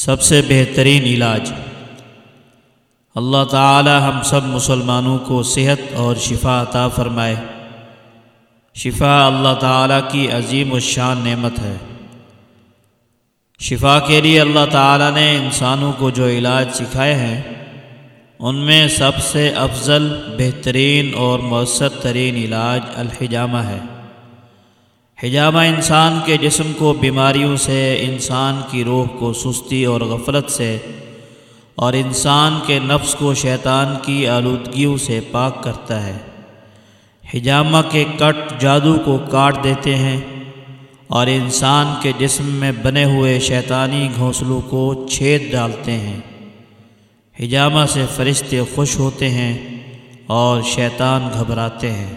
سب سے بہترین علاج۔ اللہ تعالی ہم سب مسلمانوں کو صحت اور شفا عطا فرمائے۔ شفا اللہ تعالیٰ کی عظیم و شان نعمت ہے۔ شفا کے لیے اللہ تعالیٰ نے انسانوں کو جو علاج سکھائے ہیں، ان میں سب سے افضل، بہترین اور مؤثر ترین علاج الحجامہ ہے۔ حجامہ انسان کے جسم کو بیماریوں سے، انسان کی روح کو سستی اور غفلت سے، اور انسان کے نفس کو شیطان کی آلودگیوں سے پاک کرتا ہے۔ حجامہ کے کٹ جادو کو کاٹ دیتے ہیں، اور انسان کے جسم میں بنے ہوئے شیطانی گھونسلوں کو چھید ڈالتے ہیں۔ حجامہ سے فرشتے خوش ہوتے ہیں اور شیطان گھبراتے ہیں۔